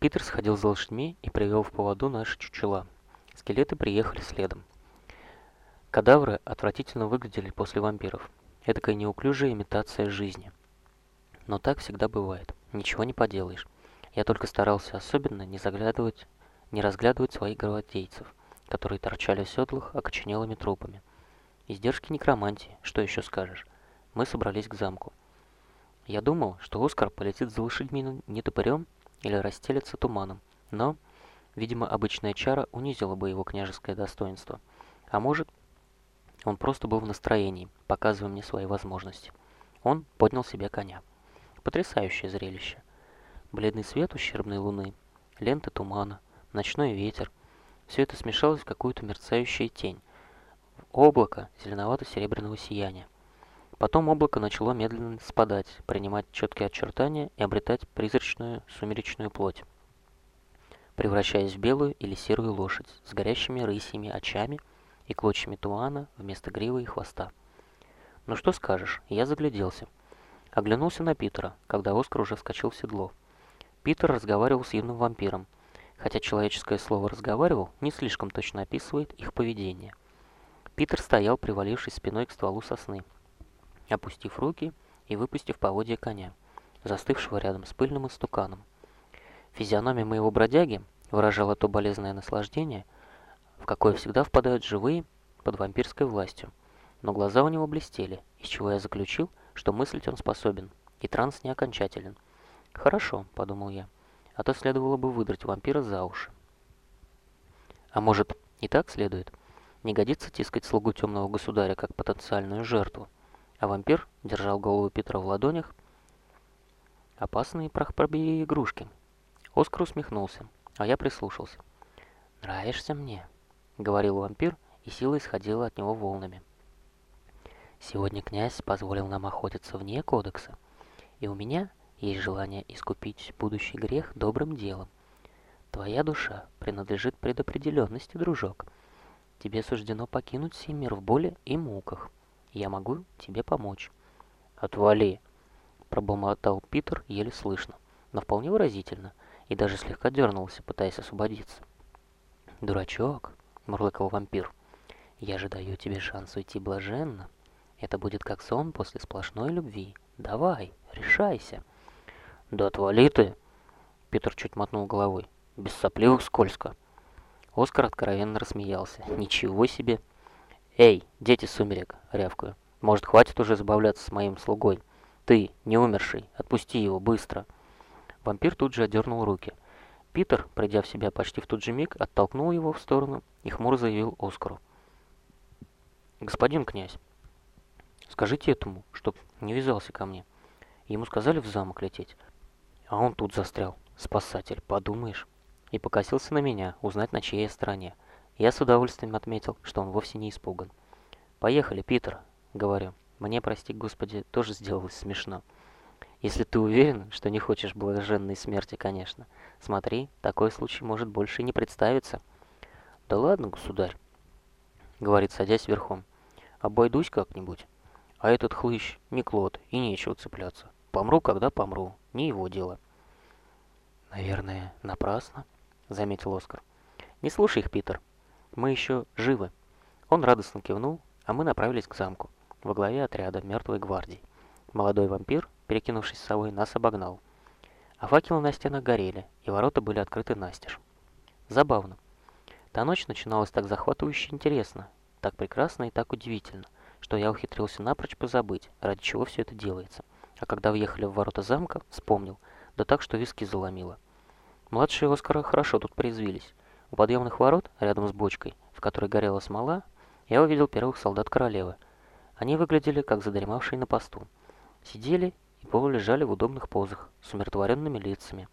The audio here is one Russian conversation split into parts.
Питер сходил за лошадьми и привел в поводу наши чучела. Скелеты приехали следом. Кадавры отвратительно выглядели после вампиров. Эдакая неуклюжая имитация жизни. Но так всегда бывает. Ничего не поделаешь. Я только старался особенно не заглядывать, не разглядывать своих гравотейцев, которые торчали в седлах окоченелыми трупами. Издержки некромантии, что еще скажешь. Мы собрались к замку. Я думал, что Оскар полетит за лошадьми не топорем или расстелится туманом, но, видимо, обычная чара унизила бы его княжеское достоинство. А может, он просто был в настроении, показывая мне свои возможности. Он поднял себе коня. Потрясающее зрелище. Бледный свет ущербной луны, ленты тумана, ночной ветер. Все это смешалось в какую-то мерцающую тень, в облако зеленовато-серебряного сияния. Потом облако начало медленно спадать, принимать четкие очертания и обретать призрачную сумеречную плоть, превращаясь в белую или серую лошадь с горящими рысьими очами и клочьями тумана вместо гривы и хвоста. Ну что скажешь, я загляделся. Оглянулся на Питера, когда Оскар уже вскочил в седло. Питер разговаривал с юным вампиром, хотя человеческое слово «разговаривал» не слишком точно описывает их поведение. Питер стоял, привалившись спиной к стволу сосны, опустив руки и выпустив поводья коня, застывшего рядом с пыльным истуканом. Физиономия моего бродяги выражала то болезненное наслаждение, в какое всегда впадают живые под вампирской властью, но глаза у него блестели, из чего я заключил, что мыслить он способен, и транс не окончателен. «Хорошо», — подумал я, — «а то следовало бы выдрать вампира за уши». А может, и так следует? Не годится тискать слугу темного государя как потенциальную жертву. А вампир держал голову Петра в ладонях. Опасные прахпробие игрушки. Оскар усмехнулся, а я прислушался. «Нравишься мне», — говорил вампир, и сила исходила от него волнами. «Сегодня князь позволил нам охотиться вне кодекса, и у меня есть желание искупить будущий грех добрым делом. Твоя душа принадлежит предопределенности, дружок. Тебе суждено покинуть сей мир в боли и муках. Я могу тебе помочь». «Отвали!» – пробормотал Питер еле слышно, но вполне выразительно, и даже слегка дернулся, пытаясь освободиться. «Дурачок!» – мурлыкал вампир. «Я же даю тебе шанс уйти блаженно. Это будет как сон после сплошной любви. Давай, решайся!» «Да отвали ты!» Питер чуть мотнул головой. «Без сопливых скользко!» Оскар откровенно рассмеялся. «Ничего себе!» «Эй, дети сумерек!» — рявкаю. «Может, хватит уже забавляться с моим слугой? Ты, не умерший, отпусти его, быстро!» Вампир тут же отдернул руки. Питер, придя в себя почти в тот же миг, оттолкнул его в сторону и хмуро заявил Оскару. «Господин князь, скажите этому, чтоб не вязался ко мне. Ему сказали в замок лететь, а он тут застрял. Спасатель, подумаешь?» И покосился на меня, узнать, на чьей я стороне. Я с удовольствием отметил, что он вовсе не испуган. «Поехали, Питер», — говорю. Мне, прости господи, тоже сделалось смешно. Если ты уверен, что не хочешь блаженной смерти, конечно. Смотри, такой случай может больше не представиться. Да ладно, государь, говорит, садясь верхом. Обойдусь как-нибудь. А этот хлыщ не клод, и нечего цепляться. Помру, когда помру, не его дело. Наверное, напрасно, заметил Оскар. Не слушай их, Питер. Мы еще живы. Он радостно кивнул, а мы направились к замку, во главе отряда мертвой гвардии. Молодой вампир, перекинувшись с совой, нас обогнал. А факелы на стенах горели, и ворота были открыты настежь. Забавно. Та ночь начиналась так захватывающе интересно, так прекрасно и так удивительно, что я ухитрился напрочь позабыть, ради чего все это делается. А когда въехали в ворота замка, вспомнил, да так, что виски заломило. Младшие Оскара хорошо тут произвелись. У подъемных ворот, рядом с бочкой, в которой горела смола, я увидел первых солдат королевы. Они выглядели, как задремавшие на посту. Сидели и полулежали в удобных позах, с умиротворенными лицами.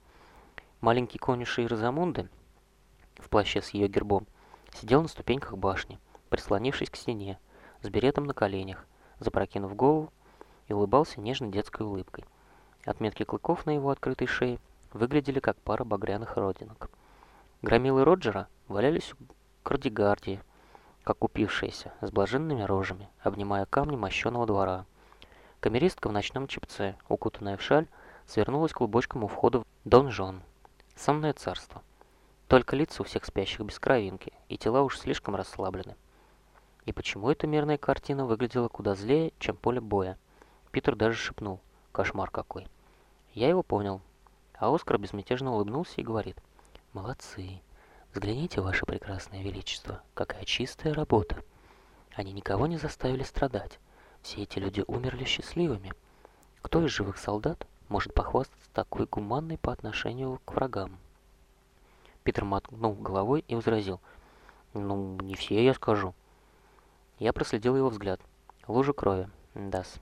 Маленький конюший Розамунды, в плаще с ее гербом, сидел на ступеньках башни, прислонившись к стене, с беретом на коленях, запрокинув голову и улыбался нежной детской улыбкой. Отметки клыков на его открытой шее выглядели как пара багряных родинок. Громилы Роджера валялись у кардигардии, как упившиеся, с блаженными рожами, обнимая камни мощеного двора. Камеристка в ночном чепце, укутанная в шаль, свернулась клубочком у входа в донжон. Сонное царство. Только лица у всех спящих без кровинки, и тела уж слишком расслаблены. И почему эта мирная картина выглядела куда злее, чем поле боя? Питер даже шепнул. Кошмар какой. Я его понял. А Оскар безмятежно улыбнулся и говорит. Молодцы. Взгляните, ваше прекрасное величество, какая чистая работа. Они никого не заставили страдать. Все эти люди умерли счастливыми. Кто из живых солдат может похвастаться такой гуманной по отношению к врагам? Питер мотнул головой и возразил. Ну, не все, я скажу. Я проследил его взгляд. Лужа крови. Дас.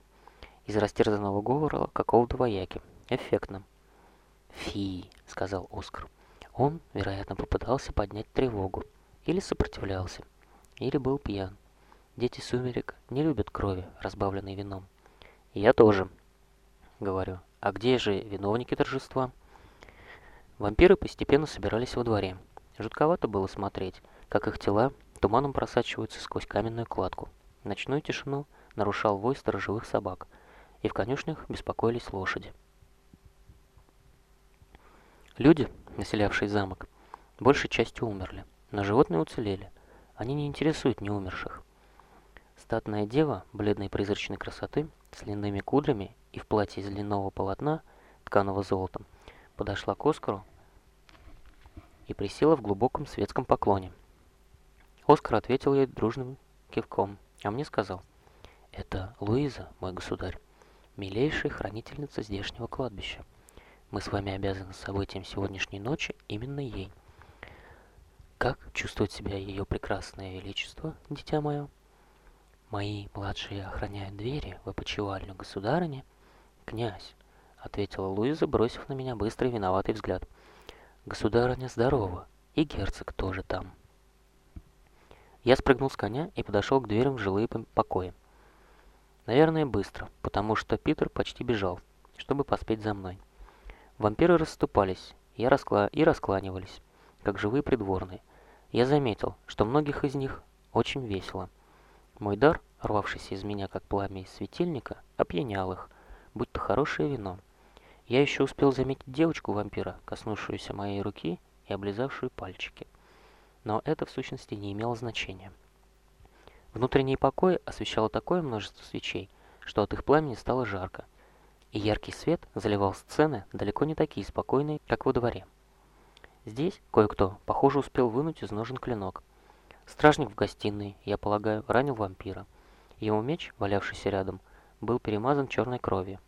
Из растерзанного говора какого-то вояки. Эффектно. «Фи», — сказал Оскар. Он, вероятно, попытался поднять тревогу. Или сопротивлялся. Или был пьян. Дети сумерек не любят крови, разбавленной вином. Я тоже, говорю. А где же виновники торжества? Вампиры постепенно собирались во дворе. Жутковато было смотреть, как их тела туманом просачиваются сквозь каменную кладку. Ночную тишину нарушал вой сторожевых собак, и в конюшнях беспокоились лошади. Люди, населявшие замок, большей частью умерли, но животные уцелели. Они не интересуют неумерших. Статная дева бледной призрачной красоты с длинными кудрями и в платье из длинного полотна, тканого золотом, подошла к Оскару и присела в глубоком светском поклоне – Оскар ответил ей дружным кивком, а мне сказал, «Это Луиза, мой государь, милейшая хранительница здешнего кладбища. Мы с вами обязаны событиям сегодняшней ночи именно ей. Как чувствует себя ее прекрасное величество, дитя мое? Мои младшие охраняют двери в опочивальню государыни. Князь, — ответила Луиза, бросив на меня быстрый виноватый взгляд. Государыня здорова, и герцог тоже там. Я спрыгнул с коня и подошел к дверям в жилые покои. Наверное, быстро, потому что Питер почти бежал, чтобы поспеть за мной. Вампиры расступались я раскла... и раскланивались, как живые придворные. Я заметил, что многих из них очень весело. Мой дар, рвавшийся из меня, как пламя из светильника, опьянял их, будто хорошее вино. Я еще успел заметить девочку-вампира, коснувшуюся моей руки и облизавшую пальчики но это в сущности не имело значения. Внутренний покой освещало такое множество свечей, что от их пламени стало жарко, и яркий свет заливал сцены далеко не такие спокойные, как во дворе. Здесь кое-кто, похоже, успел вынуть из ножен клинок. Стражник в гостиной, я полагаю, ранил вампира. Его меч, валявшийся рядом, был перемазан черной кровью,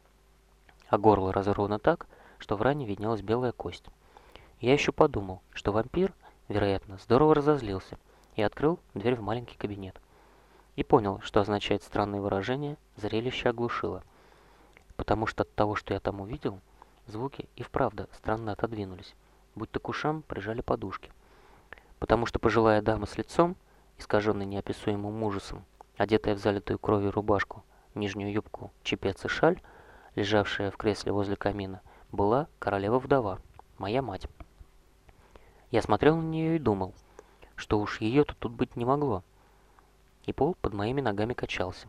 а горло разорвано так, что в ране виднелась белая кость. Я еще подумал, что вампир — вероятно, здорово разозлился и открыл дверь в маленький кабинет. И понял, что означает странное выражение «зрелище оглушило». Потому что от того, что я там увидел, звуки и вправду странно отодвинулись, будто к ушам прижали подушки. Потому что пожилая дама с лицом, искаженной неописуемым ужасом, одетая в залитую кровью рубашку, нижнюю юбку, чепец и шаль, лежавшая в кресле возле камина, была королева-вдова, моя мать. Я смотрел на нее и думал, что уж ее-то тут быть не могло. И пол под моими ногами качался.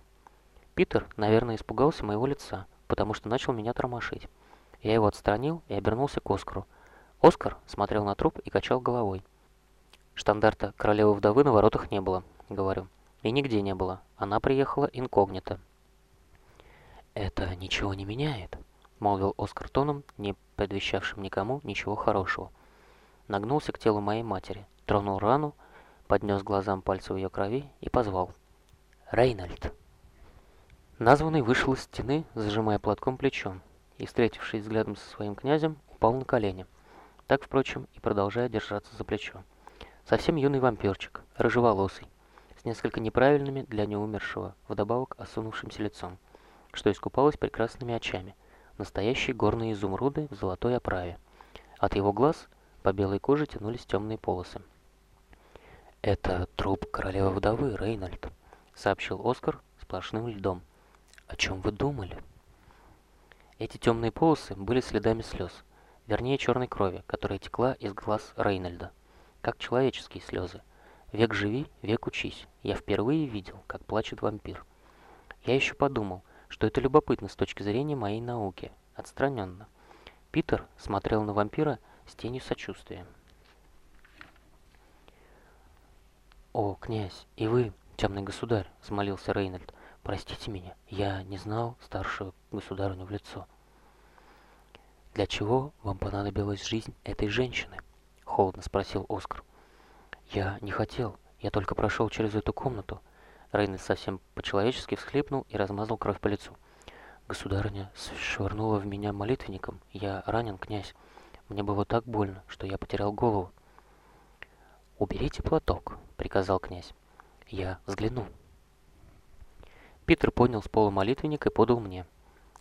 Питер, наверное, испугался моего лица, потому что начал меня тормошить. Я его отстранил и обернулся к Оскару. Оскар смотрел на труп и качал головой. Штандарта королевы-вдовы на воротах не было, говорю. И нигде не было. Она приехала инкогнито. «Это ничего не меняет», — молвил Оскар тоном, не предвещавшим никому ничего хорошего нагнулся к телу моей матери, тронул рану, поднес глазам пальцы в ее крови и позвал. «Рейнольд!» Названный вышел из стены, зажимая платком плечом, и, встретившись взглядом со своим князем, упал на колени. Так, впрочем, и продолжая держаться за плечо. Совсем юный вампирчик, рыжеволосый, с несколько неправильными для неумершего, вдобавок осунувшимся лицом, что искупалось прекрасными очами, настоящие горные изумруды в золотой оправе. От его глаз по белой коже тянулись темные полосы. «Это труп королевы-вдовы, Рейнольд», — сообщил Оскар сплошным льдом. «О чем вы думали?» Эти темные полосы были следами слез, вернее черной крови, которая текла из глаз Рейнольда, как человеческие слезы. Век живи, век учись. Я впервые видел, как плачет вампир. Я еще подумал, что это любопытно с точки зрения моей науки, отстраненно. Питер смотрел на вампира с тенью сочувствия. «О, князь, и вы, темный государь!» — взмолился Рейнольд. «Простите меня, я не знал старшего государыню в лицо». «Для чего вам понадобилась жизнь этой женщины?» — холодно спросил Оскар. «Я не хотел, я только прошел через эту комнату». Рейнольд совсем по-человечески всхлипнул и размазал кровь по лицу. «Государыня швырнула в меня молитвенником. Я ранен, князь. Мне было так больно, что я потерял голову». «Уберите платок», — приказал князь. «Я взгляну». Питер поднял с пола молитвенник и подал мне.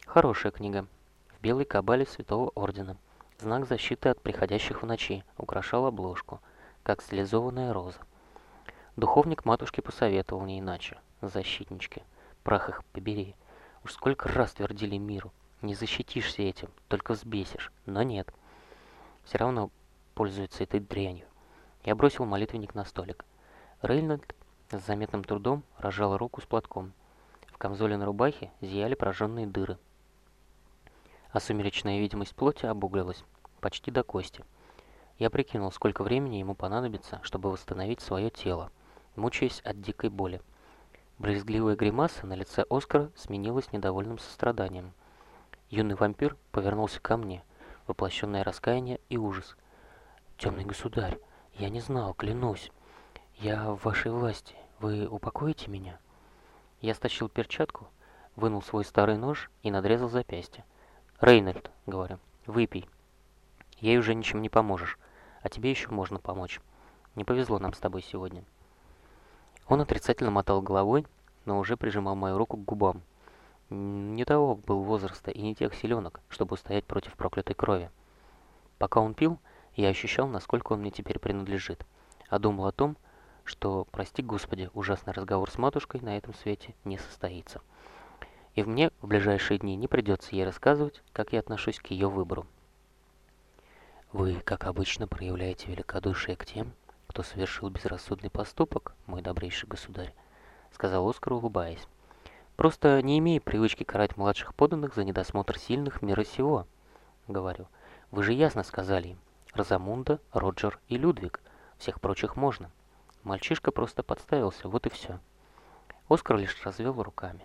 Хорошая книга. В белой кабале Святого Ордена. Знак защиты от приходящих в ночи украшал обложку, как стилизованная роза. Духовник матушки посоветовал не иначе. Защитнички. Прах их побери. Уж сколько раз твердили миру. Не защитишься этим, только взбесишь. Но нет. Все равно пользуется этой дрянью. Я бросил молитвенник на столик. Рейнольд с заметным трудом разжал руку с платком. В камзоле на рубахе зияли прожженные дыры. А сумеречная видимость плоти обуглилась, почти до кости. Я прикинул, сколько времени ему понадобится, чтобы восстановить свое тело, мучаясь от дикой боли. Брезгливая гримаса на лице Оскара сменилась недовольным состраданием. Юный вампир повернулся ко мне, воплощенное раскаяние и ужас. «Темный государь, я не знал, клянусь. Я в вашей власти. Вы упокоите меня?» Я стащил перчатку, вынул свой старый нож и надрезал запястье. «Рейнольд», — говорю, — «выпей. Ей уже ничем не поможешь, а тебе еще можно помочь. Не повезло нам с тобой сегодня». Он отрицательно мотал головой, но уже прижимал мою руку к губам. Не того был возраста и не тех силенок, чтобы устоять против проклятой крови. Пока он пил, я ощущал, насколько он мне теперь принадлежит, а думал о том, что, прости господи, ужасный разговор с матушкой на этом свете не состоится. И мне в ближайшие дни не придется ей рассказывать, как я отношусь к ее выбору. Вы, как обычно, проявляете великодушие к тем, кто совершил безрассудный поступок, мой добрейший государь, сказал Оскар, улыбаясь. Просто не имея привычки карать младших подданных за недосмотр сильных мира сего, говорю. Вы же ясно сказали им, Розамунда, Роджер и Людвиг, всех прочих можно. Мальчишка просто подставился, вот и все. Оскар лишь развел руками.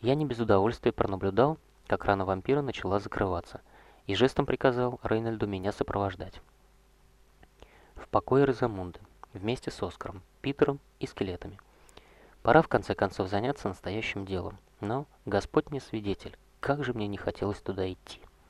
Я не без удовольствия пронаблюдал, как рана вампира начала закрываться, и жестом приказал Рейнольду меня сопровождать. В покое Розамунды, вместе с Оскаром, Питером и скелетами. Пора в конце концов заняться настоящим делом, но Господь мне свидетель, как же мне не хотелось туда идти.